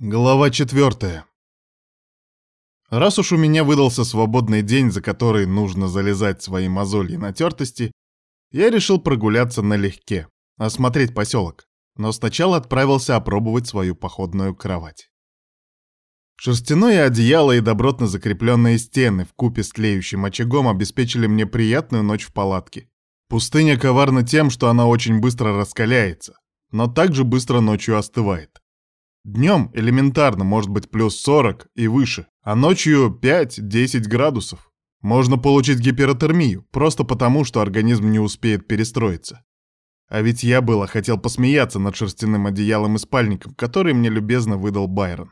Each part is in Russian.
Глава четвертая. Раз уж у меня выдался свободный день, за который нужно залезать свои мозоли и натертости, я решил прогуляться налегке, осмотреть поселок, но сначала отправился опробовать свою походную кровать. Шерстяное одеяло и добротно закрепленные стены в купе с тлеющим очагом обеспечили мне приятную ночь в палатке. Пустыня коварна тем, что она очень быстро раскаляется, но также быстро ночью остывает. Днем элементарно может быть плюс 40 и выше, а ночью 5-10 градусов. Можно получить гиперотермию, просто потому, что организм не успеет перестроиться. А ведь я было хотел посмеяться над шерстяным одеялом и спальником, который мне любезно выдал Байрон.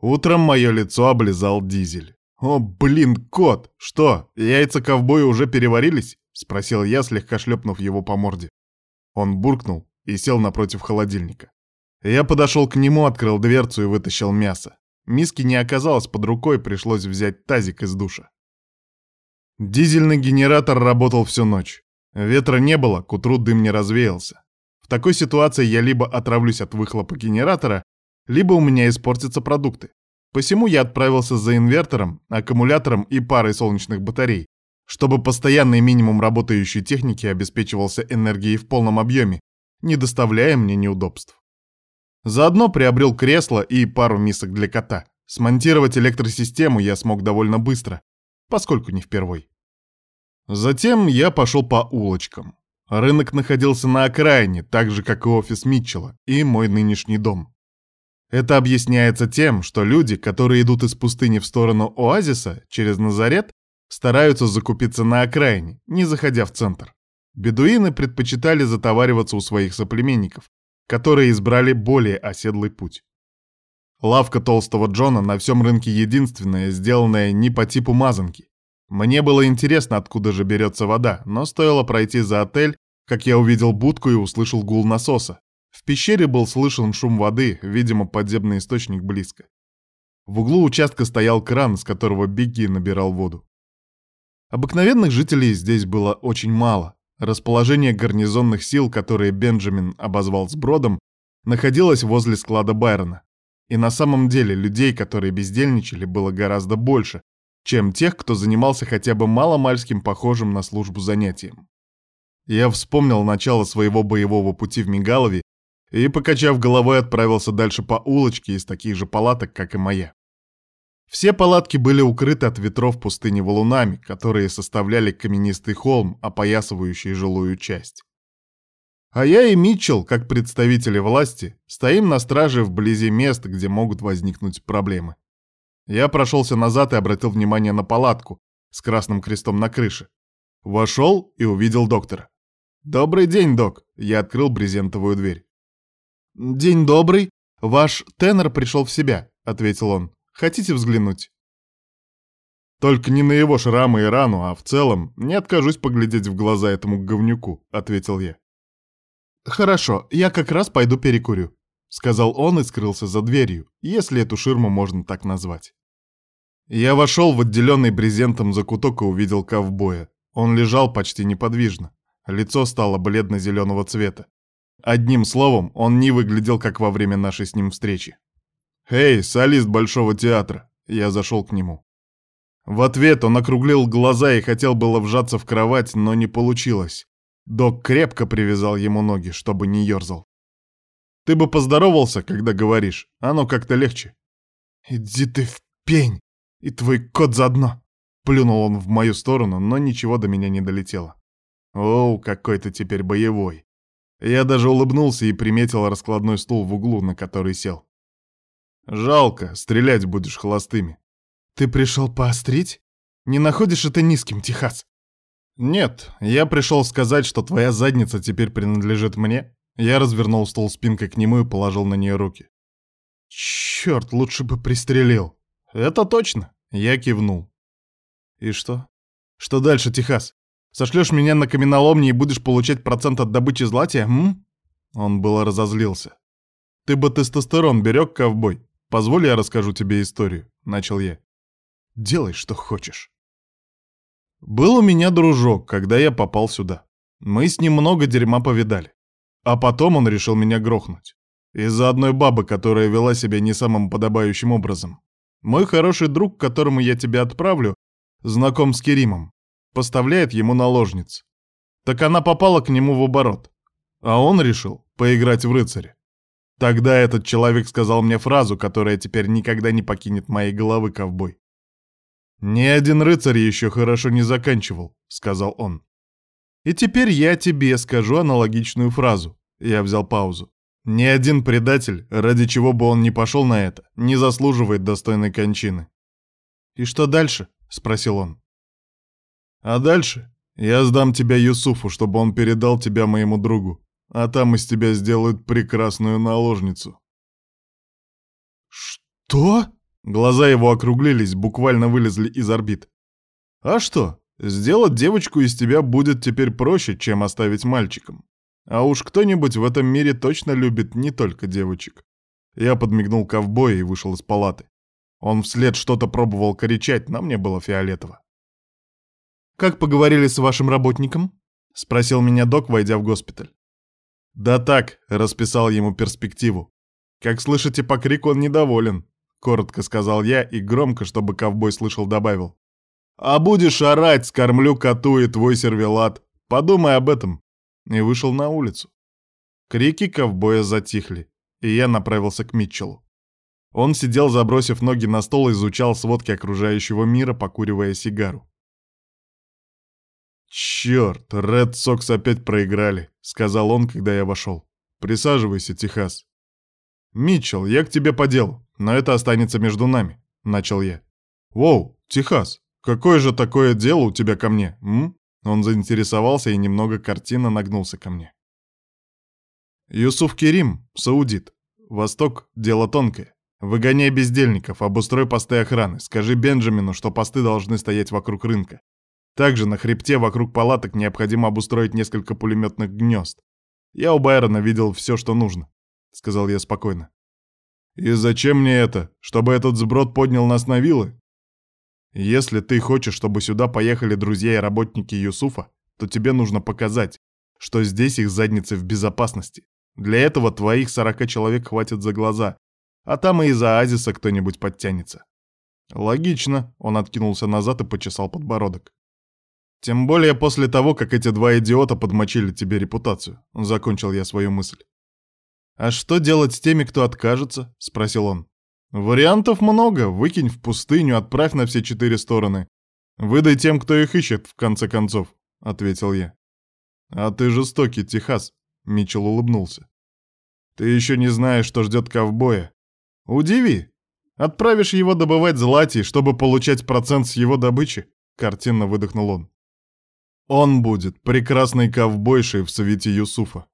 Утром мое лицо облизал дизель. «О, блин, кот! Что, яйца ковбоя уже переварились?» — спросил я, слегка шлепнув его по морде. Он буркнул и сел напротив холодильника. Я подошел к нему, открыл дверцу и вытащил мясо. Миски не оказалось под рукой, пришлось взять тазик из душа. Дизельный генератор работал всю ночь. Ветра не было, к утру дым не развеялся. В такой ситуации я либо отравлюсь от выхлопа генератора, либо у меня испортятся продукты. Посему я отправился за инвертором, аккумулятором и парой солнечных батарей, чтобы постоянный минимум работающей техники обеспечивался энергией в полном объеме, не доставляя мне неудобств. Заодно приобрел кресло и пару мисок для кота. Смонтировать электросистему я смог довольно быстро, поскольку не впервой. Затем я пошел по улочкам. Рынок находился на окраине, так же, как и офис Митчелла и мой нынешний дом. Это объясняется тем, что люди, которые идут из пустыни в сторону оазиса через Назарет, стараются закупиться на окраине, не заходя в центр. Бедуины предпочитали затовариваться у своих соплеменников, которые избрали более оседлый путь. Лавка толстого Джона на всем рынке единственная, сделанная не по типу мазанки. Мне было интересно, откуда же берется вода, но стоило пройти за отель, как я увидел будку и услышал гул насоса. В пещере был слышен шум воды, видимо, подземный источник близко. В углу участка стоял кран, с которого Бигги набирал воду. Обыкновенных жителей здесь было очень мало. Расположение гарнизонных сил, которые Бенджамин обозвал сбродом, находилось возле склада Байрона. И на самом деле людей, которые бездельничали, было гораздо больше, чем тех, кто занимался хотя бы маломальским похожим на службу занятием. Я вспомнил начало своего боевого пути в Мигалове и, покачав головой, отправился дальше по улочке из таких же палаток, как и моя. Все палатки были укрыты от ветров пустыни валунами, которые составляли каменистый холм, опоясывающий жилую часть. А я и Митчелл, как представители власти, стоим на страже вблизи мест, где могут возникнуть проблемы. Я прошелся назад и обратил внимание на палатку с красным крестом на крыше. Вошел и увидел доктора. «Добрый день, док!» Я открыл брезентовую дверь. «День добрый. Ваш тенор пришел в себя», — ответил он. Хотите взглянуть?» «Только не на его шрамы и рану, а в целом не откажусь поглядеть в глаза этому говнюку», — ответил я. «Хорошо, я как раз пойду перекурю», — сказал он и скрылся за дверью, если эту ширму можно так назвать. Я вошел в отделенный брезентом закуток и увидел ковбоя. Он лежал почти неподвижно. Лицо стало бледно-зеленого цвета. Одним словом, он не выглядел, как во время нашей с ним встречи. «Эй, солист Большого театра!» Я зашел к нему. В ответ он округлил глаза и хотел было вжаться в кровать, но не получилось. Док крепко привязал ему ноги, чтобы не ерзал. «Ты бы поздоровался, когда говоришь, оно как-то легче». «Иди ты в пень, и твой кот заодно!» Плюнул он в мою сторону, но ничего до меня не долетело. «Оу, какой ты теперь боевой!» Я даже улыбнулся и приметил раскладной стул в углу, на который сел. Жалко, стрелять будешь холостыми. Ты пришел поострить? Не находишь это низким, Техас? Нет, я пришел сказать, что твоя задница теперь принадлежит мне. Я развернул стол спинкой к нему и положил на нее руки. Черт, лучше бы пристрелил. Это точно. Я кивнул. И что? Что дальше, Техас? Сошлешь меня на каменоломни и будешь получать процент от добычи златия, м? Он было разозлился. Ты бы тестостерон берег, ковбой. «Позволь, я расскажу тебе историю», — начал я. «Делай, что хочешь». Был у меня дружок, когда я попал сюда. Мы с ним много дерьма повидали. А потом он решил меня грохнуть. Из-за одной бабы, которая вела себя не самым подобающим образом. Мой хороший друг, которому я тебя отправлю, знаком с Керимом, поставляет ему наложниц. Так она попала к нему в оборот. А он решил поиграть в рыцаря. Тогда этот человек сказал мне фразу, которая теперь никогда не покинет моей головы, ковбой. «Ни один рыцарь еще хорошо не заканчивал», — сказал он. «И теперь я тебе скажу аналогичную фразу». Я взял паузу. «Ни один предатель, ради чего бы он ни пошел на это, не заслуживает достойной кончины». «И что дальше?» — спросил он. «А дальше я сдам тебя Юсуфу, чтобы он передал тебя моему другу а там из тебя сделают прекрасную наложницу». «Что?» Глаза его округлились, буквально вылезли из орбит. «А что? Сделать девочку из тебя будет теперь проще, чем оставить мальчиком. А уж кто-нибудь в этом мире точно любит не только девочек». Я подмигнул ковбою и вышел из палаты. Он вслед что-то пробовал кричать, но мне было фиолетово. «Как поговорили с вашим работником?» — спросил меня док, войдя в госпиталь. «Да так», — расписал ему перспективу. «Как слышите по крику, он недоволен», — коротко сказал я и громко, чтобы ковбой слышал, добавил. «А будешь орать, скормлю коту и твой сервелат. Подумай об этом». И вышел на улицу. Крики ковбоя затихли, и я направился к Митчеллу. Он сидел, забросив ноги на стол, изучал сводки окружающего мира, покуривая сигару. «Черт, Ред Сокс опять проиграли», — сказал он, когда я вошел. «Присаживайся, Техас». «Митчелл, я к тебе по делу, но это останется между нами», — начал я. «Воу, Техас, какое же такое дело у тебя ко мне, м?» Он заинтересовался и немного картина нагнулся ко мне. «Юсуф Керим, саудит. Восток — дело тонкое. Выгоняй бездельников, обустрой посты охраны. Скажи Бенджамину, что посты должны стоять вокруг рынка. Также на хребте вокруг палаток необходимо обустроить несколько пулеметных гнезд. Я у Байрона видел все, что нужно, — сказал я спокойно. И зачем мне это? Чтобы этот сброд поднял нас на вилы? Если ты хочешь, чтобы сюда поехали друзья и работники Юсуфа, то тебе нужно показать, что здесь их задницы в безопасности. Для этого твоих сорока человек хватит за глаза, а там и из-за оазиса кто-нибудь подтянется. Логично, он откинулся назад и почесал подбородок. Тем более после того, как эти два идиота подмочили тебе репутацию. Закончил я свою мысль. «А что делать с теми, кто откажется?» — спросил он. «Вариантов много. Выкинь в пустыню, отправь на все четыре стороны. Выдай тем, кто их ищет, в конце концов», — ответил я. «А ты жестокий, Техас», — Митчелл улыбнулся. «Ты еще не знаешь, что ждет ковбоя. Удиви. Отправишь его добывать златий, чтобы получать процент с его добычи», — картинно выдохнул он. Он будет прекрасной ковбойшей в свете Юсуфа.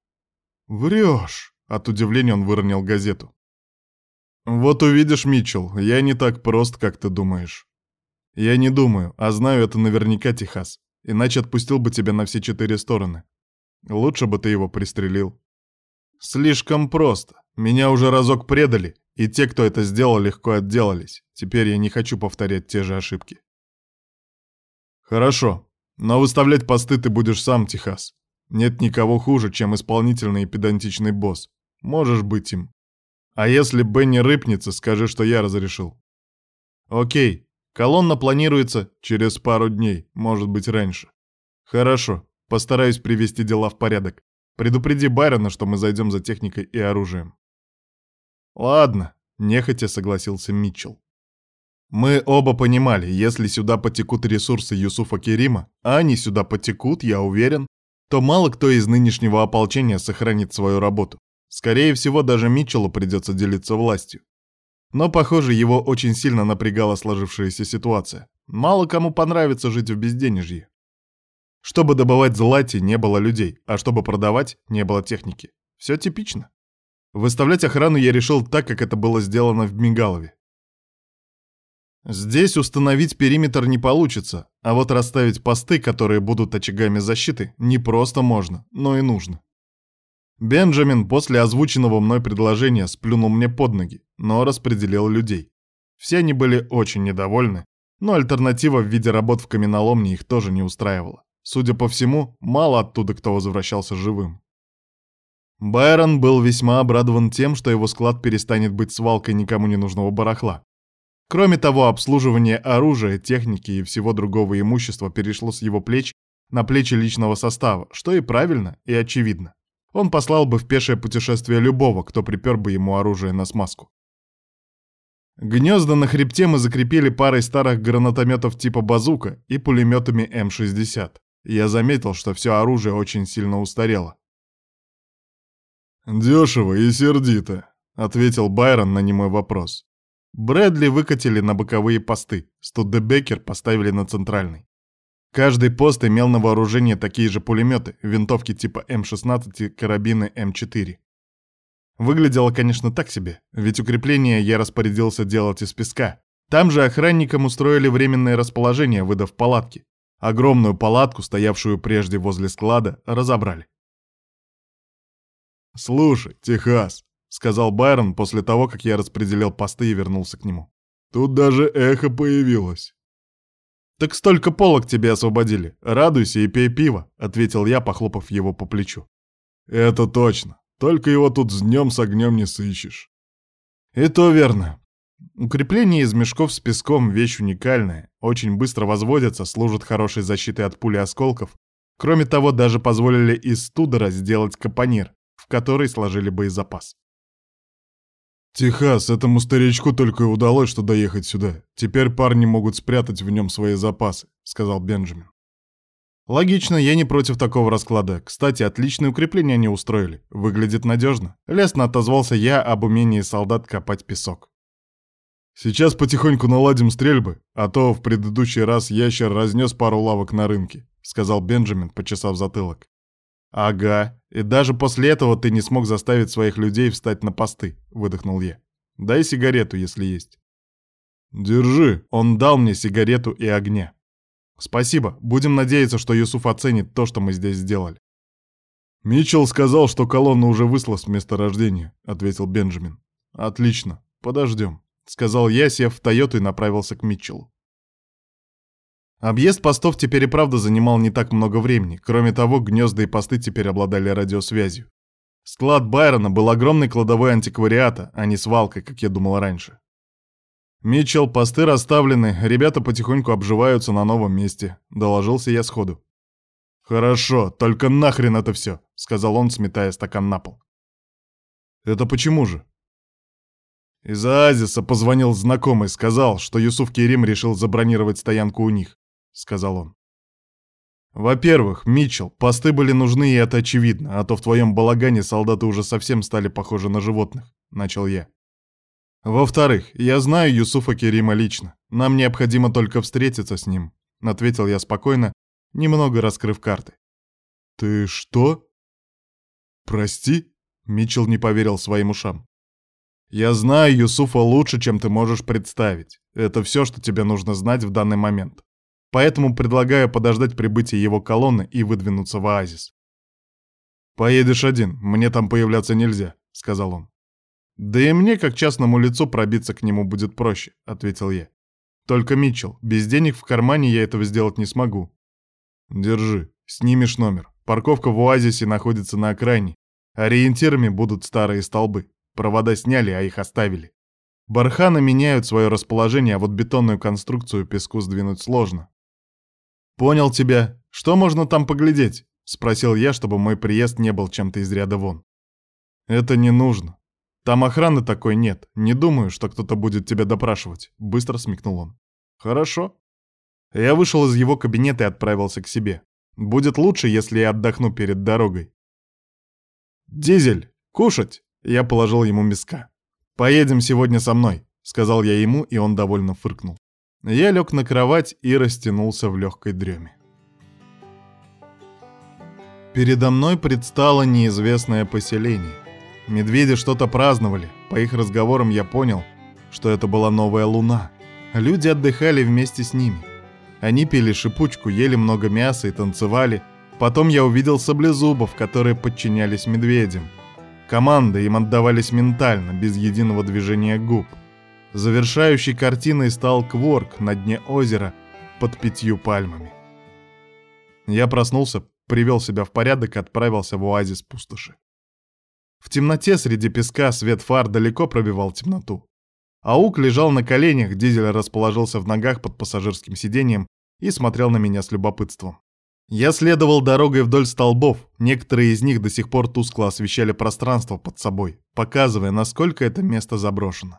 Врешь. От удивления он выронил газету. Вот увидишь, Митчелл, я не так прост, как ты думаешь. Я не думаю, а знаю это наверняка, Техас. Иначе отпустил бы тебя на все четыре стороны. Лучше бы ты его пристрелил. Слишком просто. Меня уже разок предали, и те, кто это сделал, легко отделались. Теперь я не хочу повторять те же ошибки. Хорошо, но выставлять посты ты будешь сам, Техас. Нет никого хуже, чем исполнительный и педантичный босс. Можешь быть им. А если Бенни рыпнется, скажи, что я разрешил. Окей, колонна планируется через пару дней, может быть раньше. Хорошо, постараюсь привести дела в порядок. Предупреди Байрона, что мы зайдем за техникой и оружием. Ладно, нехотя согласился Митчелл. Мы оба понимали, если сюда потекут ресурсы Юсуфа Керима, а они сюда потекут, я уверен, то мало кто из нынешнего ополчения сохранит свою работу. Скорее всего, даже Митчеллу придется делиться властью. Но, похоже, его очень сильно напрягала сложившаяся ситуация. Мало кому понравится жить в безденежье. Чтобы добывать злати, не было людей, а чтобы продавать, не было техники. Все типично. Выставлять охрану я решил так, как это было сделано в Мигалове. Здесь установить периметр не получится, а вот расставить посты, которые будут очагами защиты, не просто можно, но и нужно. Бенджамин после озвученного мной предложения сплюнул мне под ноги, но распределил людей. Все они были очень недовольны, но альтернатива в виде работ в каменоломне их тоже не устраивала. Судя по всему, мало оттуда кто возвращался живым. Байрон был весьма обрадован тем, что его склад перестанет быть свалкой никому не нужного барахла. Кроме того, обслуживание оружия, техники и всего другого имущества перешло с его плеч на плечи личного состава, что и правильно, и очевидно. Он послал бы в пешее путешествие любого, кто припер бы ему оружие на смазку. Гнезда на хребте мы закрепили парой старых гранатометов типа базука и пулеметами М-60. Я заметил, что все оружие очень сильно устарело. «Дешево и сердито», — ответил Байрон на немой вопрос. Брэдли выкатили на боковые посты, Студебекер поставили на центральный. Каждый пост имел на вооружении такие же пулеметы, винтовки типа М-16 и карабины М4. Выглядело, конечно, так себе, ведь укрепление я распорядился делать из песка. Там же охранникам устроили временное расположение, выдав палатки. Огромную палатку, стоявшую прежде возле склада, разобрали. «Слушай, Техас», — сказал Байрон после того, как я распределил посты и вернулся к нему. «Тут даже эхо появилось». «Так столько полок тебе освободили. Радуйся и пей пиво», — ответил я, похлопав его по плечу. «Это точно. Только его тут с днем с огнем не сыщешь». «И то верно. Укрепление из мешков с песком — вещь уникальная, очень быстро возводятся, служат хорошей защитой от пули осколков. Кроме того, даже позволили из студора сделать капонир, в который сложили боезапас. «Техас, этому старичку только и удалось, что доехать сюда. Теперь парни могут спрятать в нем свои запасы», — сказал Бенджамин. «Логично, я не против такого расклада. Кстати, отличное укрепление они устроили. Выглядит надежно». Лестно отозвался я об умении солдат копать песок. «Сейчас потихоньку наладим стрельбы, а то в предыдущий раз ящер разнес пару лавок на рынке», — сказал Бенджамин, почесав затылок. «Ага, и даже после этого ты не смог заставить своих людей встать на посты», — выдохнул я. «Дай сигарету, если есть». «Держи». Он дал мне сигарету и огня. «Спасибо. Будем надеяться, что Юсуф оценит то, что мы здесь сделали». «Митчелл сказал, что колонна уже высла с месторождения», — ответил Бенджамин. «Отлично. Подождем», — сказал я, сев в Тойоту и направился к Митчеллу. Объезд постов теперь и правда занимал не так много времени. Кроме того, гнезда и посты теперь обладали радиосвязью. Склад Байрона был огромной кладовой антиквариата, а не свалкой, как я думал раньше. «Митчелл, посты расставлены, ребята потихоньку обживаются на новом месте», — доложился я сходу. «Хорошо, только нахрен это все», — сказал он, сметая стакан на пол. «Это почему же?» Из Оазиса позвонил знакомый, сказал, что Юсуф Керим решил забронировать стоянку у них. — сказал он. «Во-первых, Митчелл, посты были нужны, и это очевидно, а то в твоем балагане солдаты уже совсем стали похожи на животных», — начал я. «Во-вторых, я знаю Юсуфа Керима лично. Нам необходимо только встретиться с ним», — ответил я спокойно, немного раскрыв карты. «Ты что?» «Прости?» — Митчелл не поверил своим ушам. «Я знаю Юсуфа лучше, чем ты можешь представить. Это все, что тебе нужно знать в данный момент. Поэтому предлагаю подождать прибытия его колонны и выдвинуться в оазис. «Поедешь один, мне там появляться нельзя», — сказал он. «Да и мне, как частному лицу, пробиться к нему будет проще», — ответил я. «Только, Митчелл, без денег в кармане я этого сделать не смогу». «Держи, снимешь номер. Парковка в оазисе находится на окраине. Ориентирами будут старые столбы. Провода сняли, а их оставили. Барханы меняют свое расположение, а вот бетонную конструкцию песку сдвинуть сложно. «Понял тебя. Что можно там поглядеть?» — спросил я, чтобы мой приезд не был чем-то из ряда вон. «Это не нужно. Там охраны такой нет. Не думаю, что кто-то будет тебя допрашивать», — быстро смекнул он. «Хорошо». Я вышел из его кабинета и отправился к себе. Будет лучше, если я отдохну перед дорогой. «Дизель, кушать!» — я положил ему миска. «Поедем сегодня со мной», — сказал я ему, и он довольно фыркнул. Я лег на кровать и растянулся в легкой дреме. Передо мной предстало неизвестное поселение. Медведи что-то праздновали. По их разговорам я понял, что это была новая луна. Люди отдыхали вместе с ними. Они пили шипучку, ели много мяса и танцевали. Потом я увидел саблезубов, которые подчинялись медведям. Команды им отдавались ментально, без единого движения губ. Завершающей картиной стал кворк на дне озера под пятью пальмами. Я проснулся, привел себя в порядок и отправился в оазис пустоши. В темноте среди песка свет фар далеко пробивал темноту. Аук лежал на коленях, дизель расположился в ногах под пассажирским сиденьем и смотрел на меня с любопытством. Я следовал дорогой вдоль столбов, некоторые из них до сих пор тускло освещали пространство под собой, показывая, насколько это место заброшено.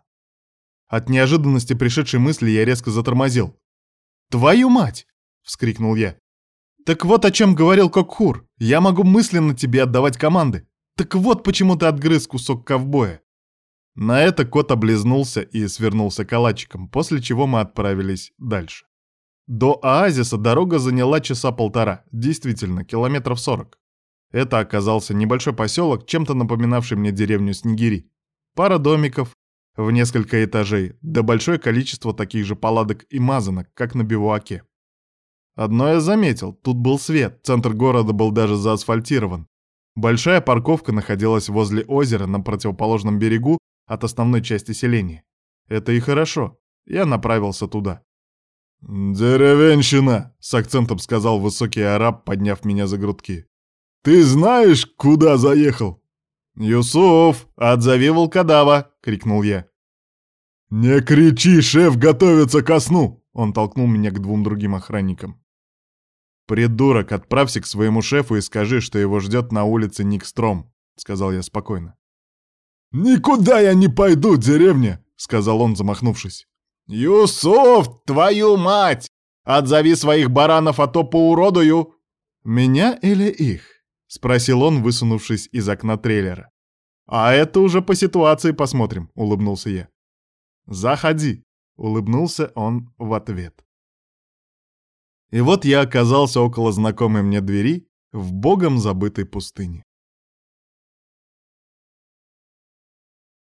От неожиданности пришедшей мысли я резко затормозил. «Твою мать!» — вскрикнул я. «Так вот о чем говорил Кокхур. Я могу мысленно тебе отдавать команды. Так вот почему ты отгрыз кусок ковбоя». На это кот облизнулся и свернулся калачиком, после чего мы отправились дальше. До оазиса дорога заняла часа полтора, действительно, километров сорок. Это оказался небольшой поселок, чем-то напоминавший мне деревню Снегири. Пара домиков в несколько этажей, да большое количество таких же палаток и мазанок, как на бивуаке. Одно я заметил, тут был свет, центр города был даже заасфальтирован. Большая парковка находилась возле озера на противоположном берегу от основной части селения. Это и хорошо. Я направился туда. «Деревенщина!» — с акцентом сказал высокий араб, подняв меня за грудки. «Ты знаешь, куда заехал?» «Юсуф, отзови волкодава!» — крикнул я. «Не кричи, шеф готовится ко сну!» — он толкнул меня к двум другим охранникам. «Придурок, отправься к своему шефу и скажи, что его ждет на улице Никстром», — сказал я спокойно. «Никуда я не пойду, деревня!» — сказал он, замахнувшись. «Юсуф, твою мать! Отзови своих баранов, а то поуродую!» «Меня или их?» — спросил он, высунувшись из окна трейлера. «А это уже по ситуации посмотрим», — улыбнулся я. «Заходи», — улыбнулся он в ответ. И вот я оказался около знакомой мне двери в богом забытой пустыне.